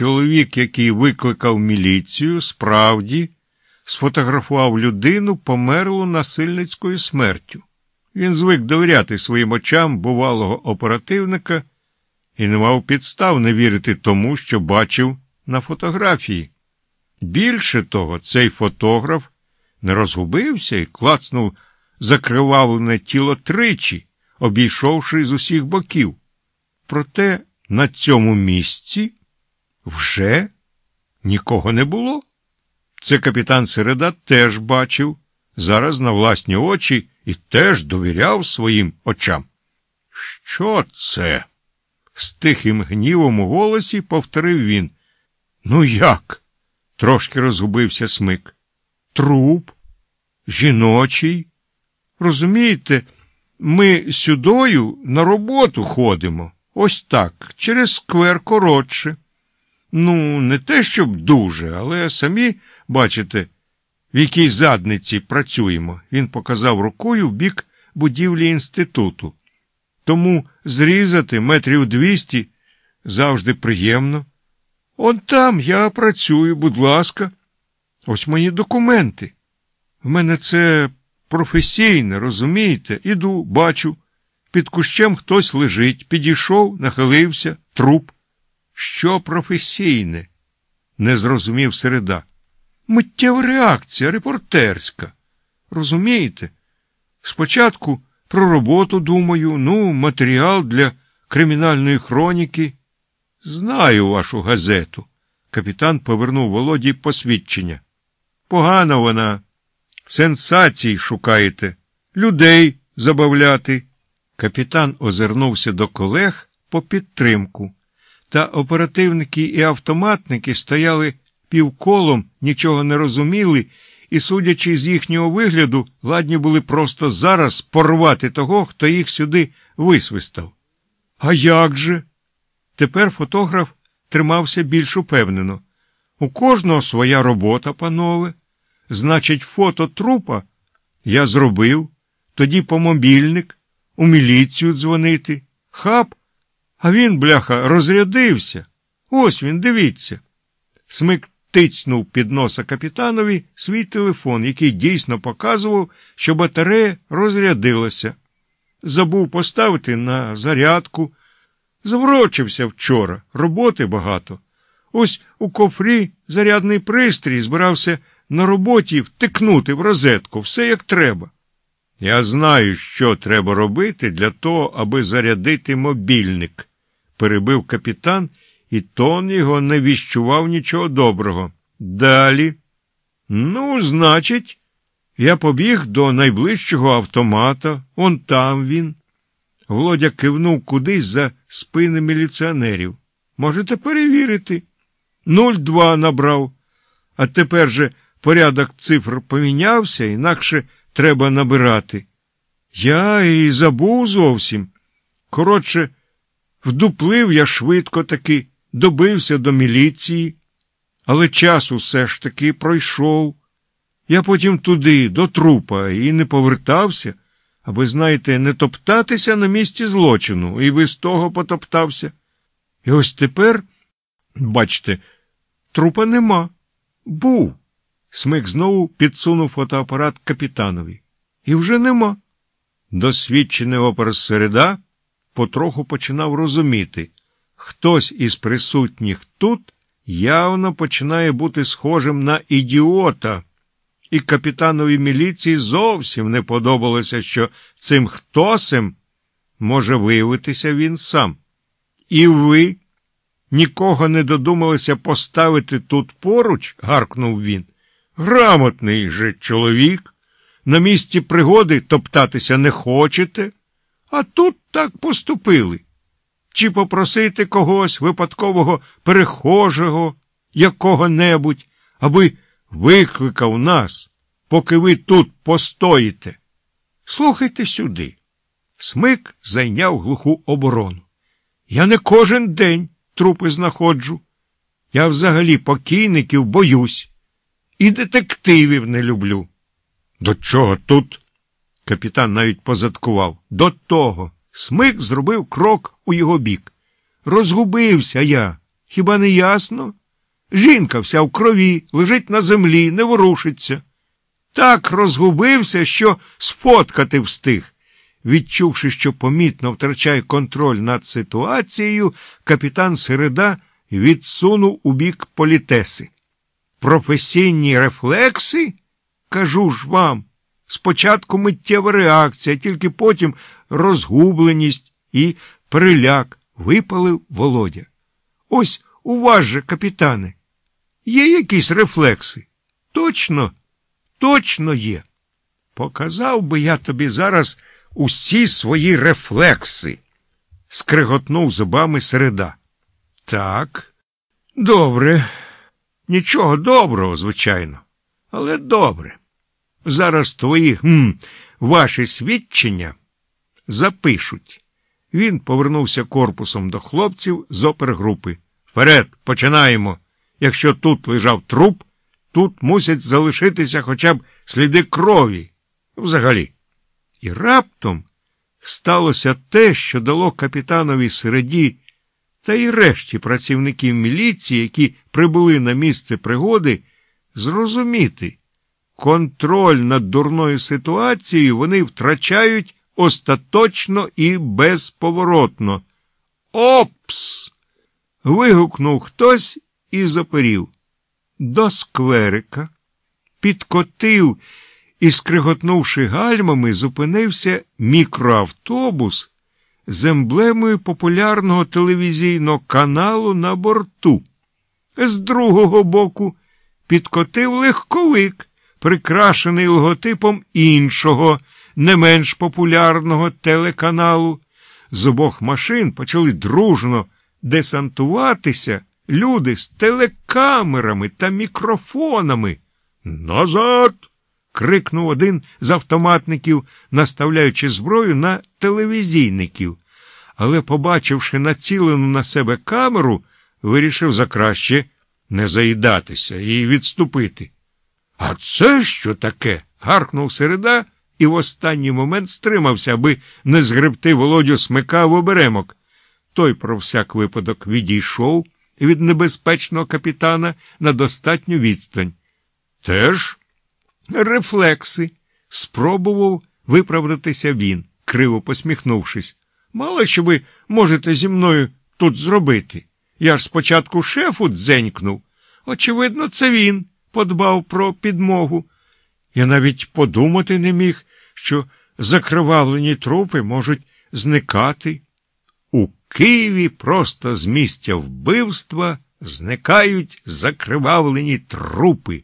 чоловік, який викликав міліцію, справді сфотографував людину, померлу насильницькою смертю. Він звик довіряти своїм очам бувалого оперативника і не мав підстав не вірити тому, що бачив на фотографії. Більше того, цей фотограф не розгубився і клацнув закривавлене тіло тричі, обійшовши з усіх боків. Проте на цьому місці вже нікого не було. Це капітан Середа теж бачив, зараз на власні очі і теж довіряв своїм очам. Що це? з тихим гнівом у голосі повторив він. Ну як? трошки розгубився смик. Труп, жіночий. Розумієте, ми сюдою на роботу ходимо. Ось так, через сквер коротше. Ну, не те, щоб дуже, але самі бачите, в якій задниці працюємо. Він показав рукою в бік будівлі інституту. Тому зрізати метрів двісті завжди приємно. Он там я працюю, будь ласка. Ось мої документи. В мене це професійне, розумієте? Іду, бачу. Під кущем хтось лежить, підійшов, нахилився, труп. Що професійне? не зрозумів середа. Миттєва реакція репортерська. Розумієте? Спочатку про роботу думаю, ну, матеріал для кримінальної хроніки. Знаю вашу газету. Капітан повернув Володі посвідчення. Погана вона. Сенсацій шукаєте, людей забавляти. Капітан озирнувся до колег по підтримку. Та оперативники і автоматники стояли півколом, нічого не розуміли, і, судячи з їхнього вигляду, ладні були просто зараз порвати того, хто їх сюди висвистав. А як же? Тепер фотограф тримався більш упевнено. У кожного своя робота, панове. Значить, фото трупа я зробив, тоді по мобільник, у міліцію дзвонити. Хап, а він, бляха, розрядився. Ось він, дивіться. Смик тицнув під носа капітанові свій телефон, який дійсно показував, що батарея розрядилася. Забув поставити на зарядку. Заврочився вчора, роботи багато. Ось у кофрі зарядний пристрій збирався на роботі втикнути в розетку, все як треба. Я знаю, що треба робити для того, аби зарядити мобільник, перебив капітан, і тон його не віщував нічого доброго. Далі. Ну, значить, я побіг до найближчого автомата, он там він. Володя кивнув кудись за спини міліціонерів. Можете перевірити. Нуль два набрав, а тепер же порядок цифр помінявся, інакше треба набирати. Я і забув зовсім. Коротше, вдуплив я швидко таки, добився до міліції, але час усе ж таки пройшов. Я потім туди, до трупа, і не повертався, аби, знаєте, не топтатися на місці злочину, і без того потоптався. І ось тепер, бачите, трупа нема. Був. Смик знову підсунув фотоапарат капітанові. І вже нема. Досвідчений оперсереда потроху починав розуміти, хтось із присутніх тут явно починає бути схожим на ідіота, і капітанові міліції зовсім не подобалося, що цим хтосем може виявитися він сам. І ви нікого не додумалися поставити тут поруч, гаркнув він. Грамотний же чоловік. На місці пригоди топтатися не хочете, а тут так поступили. Чи попросити когось випадкового перехожого, якого-небудь, аби викликав нас, поки ви тут постоїте. Слухайте сюди. Смик зайняв глуху оборону. Я не кожен день трупи знаходжу. Я взагалі покійників боюсь. І детективів не люблю. До чого тут? Капітан навіть позадкував. До того. Смик зробив крок у його бік. Розгубився я. Хіба не ясно? Жінка вся в крові, лежить на землі, не ворушиться. Так розгубився, що сфоткати встиг. Відчувши, що помітно втрачає контроль над ситуацією, капітан Середа відсунув у бік політеси. Професійні рефлекси? Кажу ж вам, спочатку миттєва реакція, тільки потім розгубленість і приляк випалив Володя. Ось у вас же, капітане, є якісь рефлекси? Точно, точно є. Показав би я тобі зараз усі свої рефлекси, скриготнув зубами середа. Так, добре. Нічого доброго, звичайно, але добре. Зараз твої хм, ваші свідчення запишуть. Він повернувся корпусом до хлопців з опергрупи. Вперед, починаємо. Якщо тут лежав труп, тут мусять залишитися хоча б сліди крові. Взагалі. І раптом сталося те, що дало капітанові середі та й решті працівників міліції, які прибули на місце пригоди, зрозуміти, контроль над дурною ситуацією вони втрачають остаточно і безповоротно. Опс! вигукнув хтось і заперів. До скверика підкотив і, скриготнувши гальмами, зупинився мікроавтобус з емблемою популярного телевізійного каналу на борту. З другого боку підкотив легковик, прикрашений логотипом іншого, не менш популярного телеканалу. З обох машин почали дружно десантуватися люди з телекамерами та мікрофонами. Назад! крикнув один з автоматників, наставляючи зброю на телевізійників. Але, побачивши націлену на себе камеру, вирішив за краще не заїдатися і відступити. А це що таке? гаркнув середа і в останній момент стримався, аби не згребти володю смика в оберемок. Той про всяк випадок відійшов від небезпечного капітана на достатню відстань. Теж рефлекси, спробував виправдатися він, криво посміхнувшись. Мало що ви можете зі мною тут зробити. Я ж спочатку шефу дзенькнув. Очевидно, це він подбав про підмогу. Я навіть подумати не міг, що закривавлені трупи можуть зникати. У Києві просто з місця вбивства зникають закривавлені трупи.